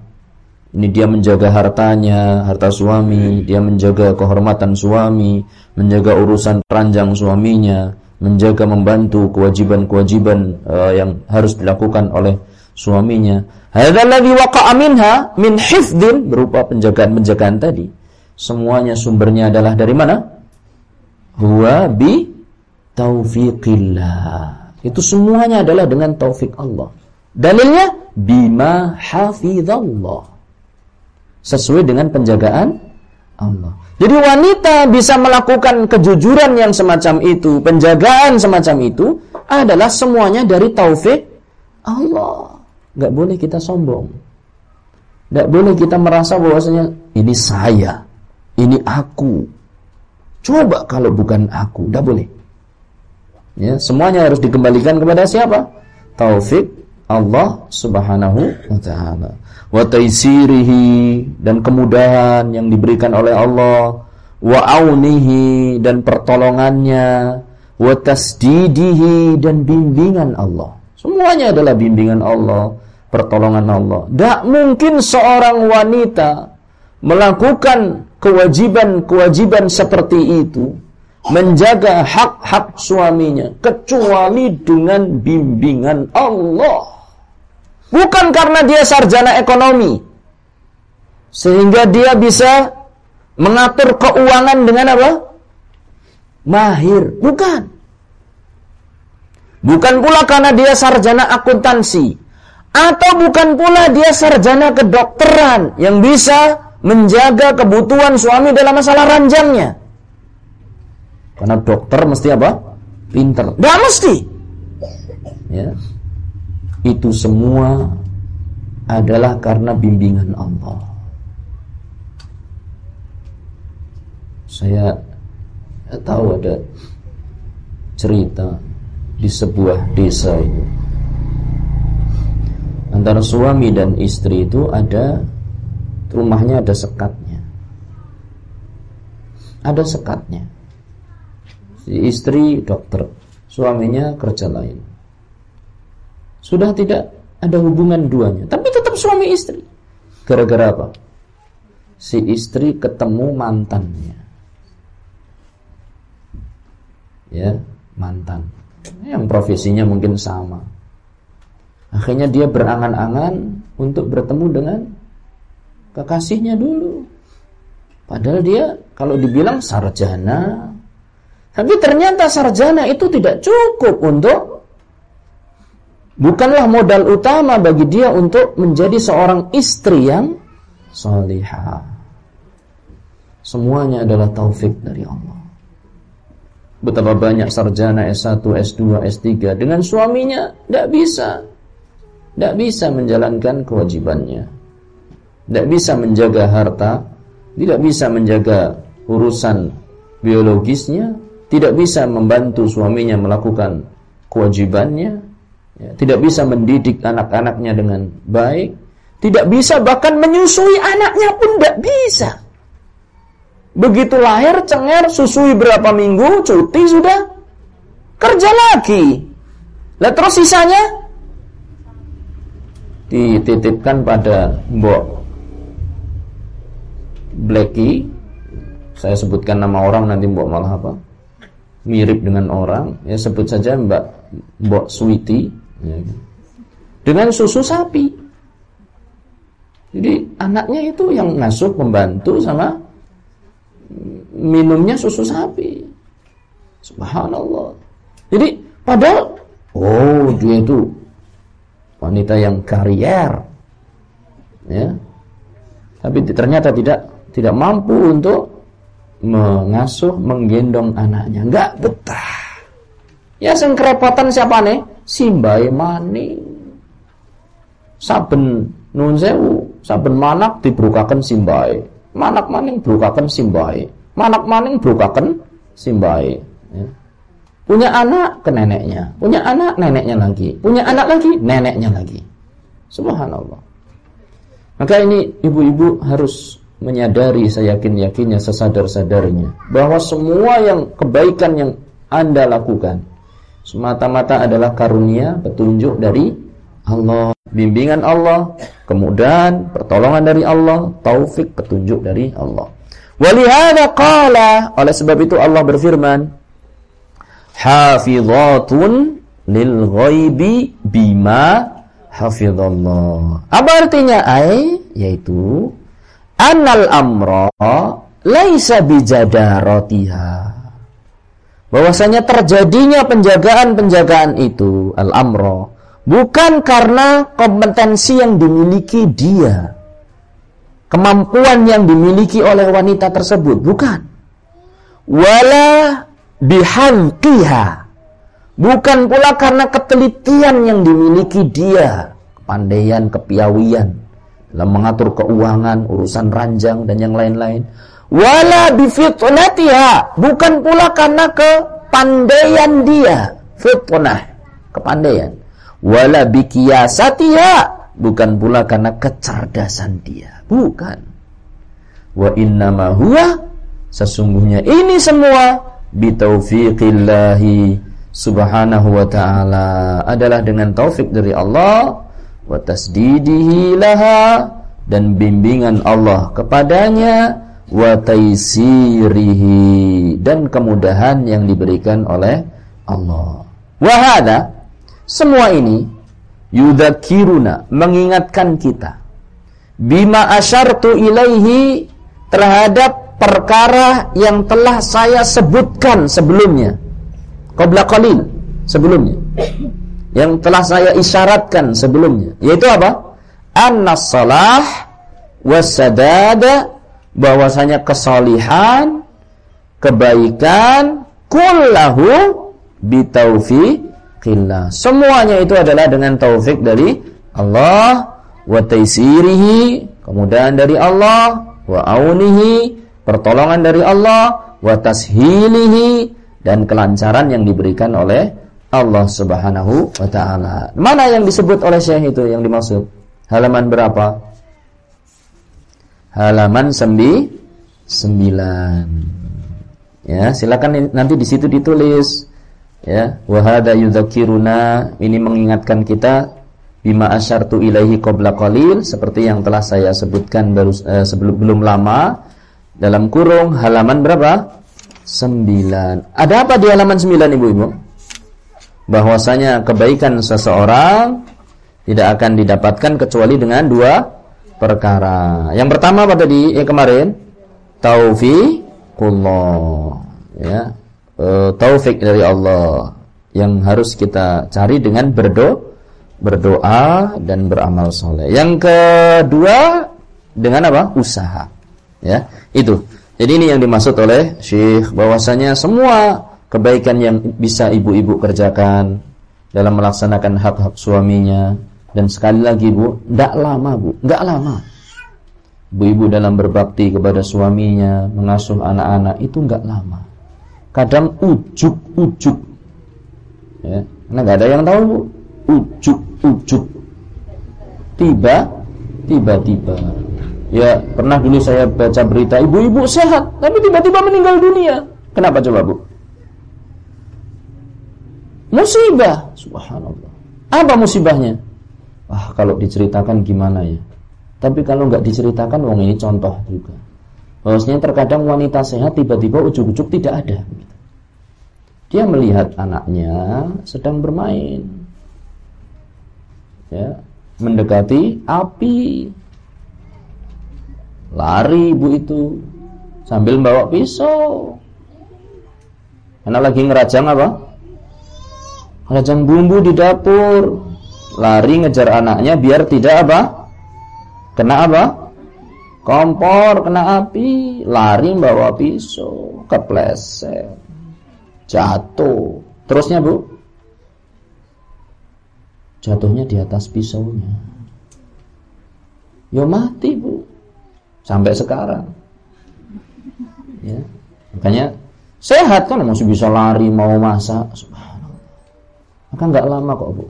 Ini dia menjaga hartanya, harta suami, dia menjaga kehormatan suami, menjaga urusan ranjang suaminya, menjaga membantu kewajiban-kewajiban uh, yang harus dilakukan oleh suaminya. Hadzal ladzi waqa'a minha min hifdzin berupa penjagaan-penjagaan tadi. Semuanya sumbernya adalah dari mana? Huwa bi taufiqillah. Itu semuanya adalah dengan taufik Allah. Dalilnya bima hafizallah. Sesuai dengan penjagaan Allah. Jadi wanita bisa melakukan kejujuran yang semacam itu, penjagaan semacam itu adalah semuanya dari taufik Allah. Gak boleh kita sombong. Gak boleh kita merasa bahwasanya ini saya, ini aku. Coba kalau bukan aku, gak boleh. Ya, semuanya harus dikembalikan kepada siapa? Taufik Allah Subhanahu wa taala wa taisirihi dan kemudahan yang diberikan oleh Allah wa aunihi dan pertolongannya wa tasdidihi dan bimbingan Allah semuanya adalah bimbingan Allah pertolongan Allah tidak mungkin seorang wanita melakukan kewajiban-kewajiban seperti itu menjaga hak-hak suaminya kecuali dengan bimbingan Allah Bukan karena dia sarjana ekonomi. Sehingga dia bisa mengatur keuangan dengan apa? Mahir. Bukan. Bukan pula karena dia sarjana akuntansi. Atau bukan pula dia sarjana kedokteran yang bisa menjaga kebutuhan suami dalam masalah ranjangnya. Karena dokter mesti apa? Pinter. Tidak mesti. Ya. Itu semua adalah karena bimbingan Allah. Saya tahu ada cerita di sebuah desa itu antara suami dan istri itu ada rumahnya ada sekatnya. Ada sekatnya. Si istri dokter suaminya kerja lain. Sudah tidak ada hubungan duanya tapi tetap suami istri. Gara-gara apa? Si istri ketemu mantannya. Ya mantan. Yang profesinya mungkin sama. Akhirnya dia berangan-angan untuk bertemu dengan kekasihnya dulu. Padahal dia kalau dibilang sarjana, tapi ternyata sarjana itu tidak cukup untuk bukanlah modal utama bagi dia untuk menjadi seorang istri yang salihah. Semuanya adalah taufik dari Allah. Betapa banyak sarjana S1, S2, S3 dengan suaminya tidak bisa. Tidak bisa menjalankan kewajibannya. Tidak bisa menjaga harta, tidak bisa menjaga urusan biologisnya, tidak bisa membantu suaminya melakukan kewajibannya, ya, tidak bisa mendidik anak-anaknya dengan baik, tidak bisa bahkan menyusui anaknya pun tidak bisa. Begitu lahir cenger susui berapa minggu cuti sudah kerja lagi. Lah terus sisanya dititipkan pada Mbok Blacky. Saya sebutkan nama orang nanti Mbok malah apa? Mirip dengan orang, ya sebut saja Mbak Mbok Sweety ya. Dengan susu sapi. Jadi anaknya itu yang ngasuh pembantu sama minumnya susu sapi. Subhanallah. Jadi padahal oh dia itu wanita yang karier. Ya. Tapi ternyata tidak tidak mampu untuk mengasuh, menggendong anaknya. Enggak betah. Ya sing kerepotan siapa nih? Simbai maning. Saben nun sewu, saben manak dibrukaken simbai. Manak maning brukaken simbai manak maning brukaken simbai ya. Punya anak ke neneknya. Punya anak neneknya lagi. Punya anak lagi neneknya lagi. Subhanallah. Maka ini ibu-ibu harus menyadari saya yakin-yakinnya sesadar-sadarnya bahwa semua yang kebaikan yang Anda lakukan semata-mata adalah karunia petunjuk dari Allah, bimbingan Allah, kemudahan, pertolongan dari Allah, taufik, petunjuk dari Allah. Walihada qala. Oleh sebab itu Allah berfirman hafizatun lil ghaibi bima hafizallah. Apa artinya ai yaitu annal amra laisa bijadaratiha. Bahwasanya terjadinya penjagaan-penjagaan itu al-amra bukan karena kompetensi yang dimiliki dia kemampuan yang dimiliki oleh wanita tersebut, bukan. Wala bihanqiha. Bukan pula karena ketelitian yang dimiliki dia, kepandaian, kepiawian dalam mengatur keuangan, urusan ranjang dan yang lain-lain. Wala bifitnatiha, bukan pula karena kepandaian dia, fitnah, kepandaian. Wala bikiyasatiha, bukan pula karena kecerdasan dia. Bukan. Wa innama sesungguhnya ini semua bitaufiqillahi subhanahu wa ta'ala adalah dengan taufik dari Allah wa tasdidihi laha dan bimbingan Allah kepadanya wa taisirihi dan kemudahan yang diberikan oleh Allah. Wahada semua ini yudakiruna mengingatkan kita bima asyartu ilaihi terhadap perkara yang telah saya sebutkan sebelumnya. Qabla qalil sebelumnya. Yang telah saya isyaratkan sebelumnya. Yaitu apa? Annas salah wasadada bahwasanya kesalihan kebaikan kullahu bitaufiqillah. Semuanya itu adalah dengan taufik dari Allah wa taisirihi kemudahan dari Allah wa aunihi pertolongan dari Allah wa tashilihi dan kelancaran yang diberikan oleh Allah Subhanahu wa taala. Mana yang disebut oleh Syekh itu yang dimaksud? Halaman berapa? Halaman sembi sembilan. Ya, silakan nanti di situ ditulis ya, wa hada ini mengingatkan kita bima asyartu ilaihi qabla qalil seperti yang telah saya sebutkan baru eh, sebelum belum lama dalam kurung halaman berapa? 9. Ada apa di halaman 9 Ibu-ibu? Bahwasanya kebaikan seseorang tidak akan didapatkan kecuali dengan dua perkara. Yang pertama apa tadi yang kemarin? Taufiqullah. Ya. E, taufik dari Allah yang harus kita cari dengan berdoa berdoa dan beramal soleh. Yang kedua dengan apa? Usaha. Ya, itu. Jadi ini yang dimaksud oleh Syekh bahwasanya semua kebaikan yang bisa ibu-ibu kerjakan dalam melaksanakan hak-hak suaminya dan sekali lagi Bu, tidak lama Bu, nggak lama. Ibu-ibu dalam berbakti kepada suaminya, mengasuh anak-anak itu nggak lama. Kadang ujuk-ujuk. Ya, karena nggak ada yang tahu Bu ujuk-ujuk tiba tiba-tiba ya pernah dulu saya baca berita ibu-ibu sehat tapi tiba-tiba meninggal dunia. Kenapa coba bu? Musibah. Subhanallah. Apa musibahnya? Wah kalau diceritakan gimana ya? Tapi kalau nggak diceritakan wong ini contoh juga. Bahwasanya terkadang wanita sehat tiba-tiba ujuk-ujuk tidak ada. Dia melihat anaknya sedang bermain. Ya, mendekati api. Lari ibu itu sambil bawa pisau. Anak lagi ngerajang apa? Ngerajang bumbu di dapur. Lari ngejar anaknya biar tidak apa? Kena apa? Kompor kena api, lari bawa pisau, kepleset, jatuh. Terusnya bu, jatuhnya di atas pisaunya. Ya mati bu, sampai sekarang. Ya, makanya sehat kan masih bisa lari mau masak. Maka nggak lama kok bu.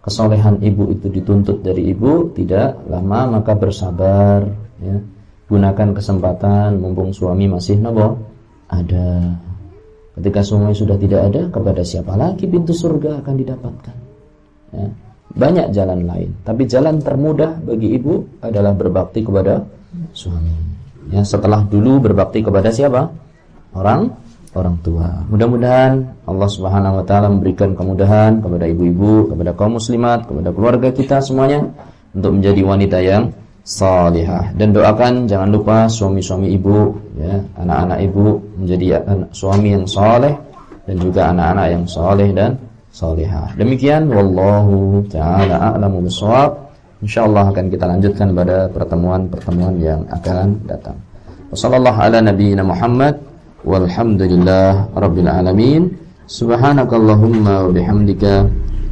Kesolehan ibu itu dituntut dari ibu tidak lama maka bersabar. Ya. Gunakan kesempatan mumpung suami masih nopo ada. Ketika suami sudah tidak ada, kepada siapa lagi pintu surga akan didapatkan? Ya. Banyak jalan lain, tapi jalan termudah bagi ibu adalah berbakti kepada suami. Ya, setelah dulu berbakti kepada siapa? Orang orang tua. Mudah-mudahan Allah Subhanahu wa taala memberikan kemudahan kepada ibu-ibu, kepada kaum muslimat, kepada keluarga kita semuanya untuk menjadi wanita yang salihah dan doakan jangan lupa suami-suami ibu ya, anak-anak ibu menjadi anak, suami yang saleh dan juga anak-anak yang saleh dan salihah. Demikian wallahu taala a'lamu bissawab. Insyaallah akan kita lanjutkan pada pertemuan-pertemuan yang akan datang. Wassallallahu ala nabiyyina Muhammad walhamdulillah rabbil alamin. Subhanakallahumma wa bihamdika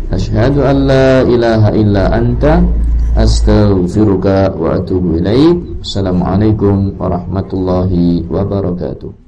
asyhadu an la ilaha illa anta astaghfiruka wa atubu ilaik. Assalamualaikum warahmatullahi wabarakatuh.